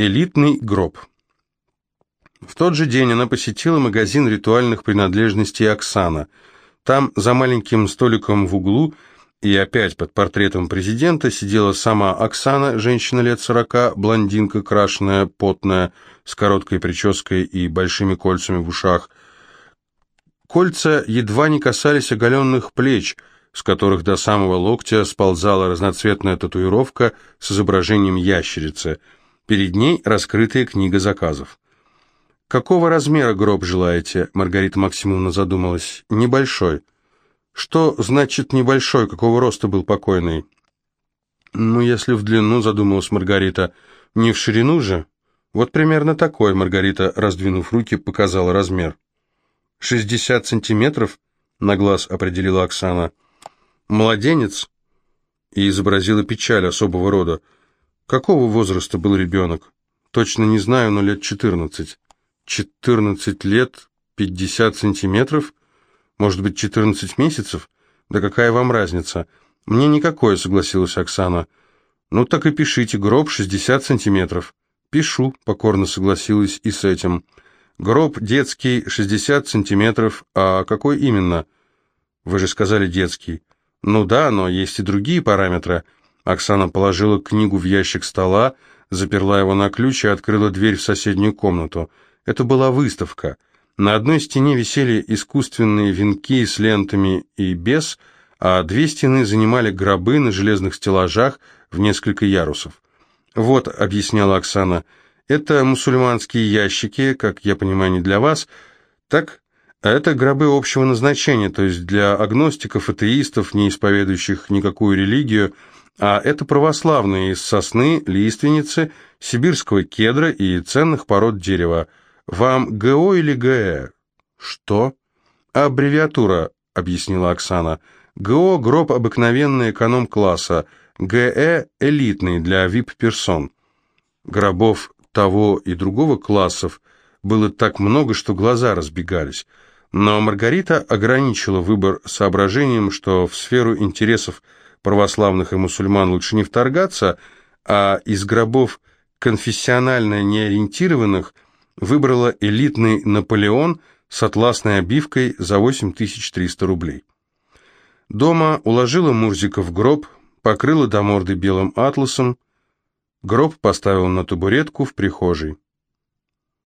Элитный гроб. В тот же день она посетила магазин ритуальных принадлежностей Оксана. Там, за маленьким столиком в углу, и опять под портретом президента сидела сама Оксана, женщина лет сорока, блондинка, крашеная, потная, с короткой прической и большими кольцами в ушах. Кольца едва не касались оголенных плеч, с которых до самого локтя сползала разноцветная татуировка с изображением ящерицы – Перед ней раскрытая книга заказов. «Какого размера гроб желаете?» Маргарита Максимовна задумалась. «Небольшой». «Что значит небольшой? Какого роста был покойный?» «Ну, если в длину», — задумалась Маргарита. «Не в ширину же?» «Вот примерно такой», — Маргарита, раздвинув руки, показала размер. «Шестьдесят сантиметров?» — на глаз определила Оксана. «Младенец?» И изобразила печаль особого рода. Какого возраста был ребенок? Точно не знаю, но лет четырнадцать. Четырнадцать лет, пятьдесят сантиметров? Может быть, четырнадцать месяцев? Да какая вам разница? Мне никакое, согласилась Оксана. Ну так и пишите, гроб шестьдесят сантиметров. Пишу, покорно согласилась и с этим. Гроб детский, шестьдесят сантиметров, а какой именно? Вы же сказали детский. Ну да, но есть и другие параметры. Оксана положила книгу в ящик стола, заперла его на ключ и открыла дверь в соседнюю комнату. Это была выставка. На одной стене висели искусственные венки с лентами и без, а две стены занимали гробы на железных стеллажах в несколько ярусов. «Вот», — объясняла Оксана, — «это мусульманские ящики, как я понимаю, не для вас, так а это гробы общего назначения, то есть для агностиков, атеистов, не исповедующих никакую религию, а это православные из сосны, лиственницы, сибирского кедра и ценных пород дерева. Вам ГО или ГЭ? Что? Аббревиатура, объяснила Оксана. ГО – гроб обыкновенный эконом-класса, ГЭ – элитный для вип-персон. Гробов того и другого классов было так много, что глаза разбегались. Но Маргарита ограничила выбор соображением, что в сферу интересов – православных и мусульман лучше не вторгаться, а из гробов конфессионально неориентированных выбрала элитный Наполеон с атласной обивкой за 8300 рублей. Дома уложила Мурзика в гроб, покрыла до морды белым атласом, гроб поставила на табуретку в прихожей.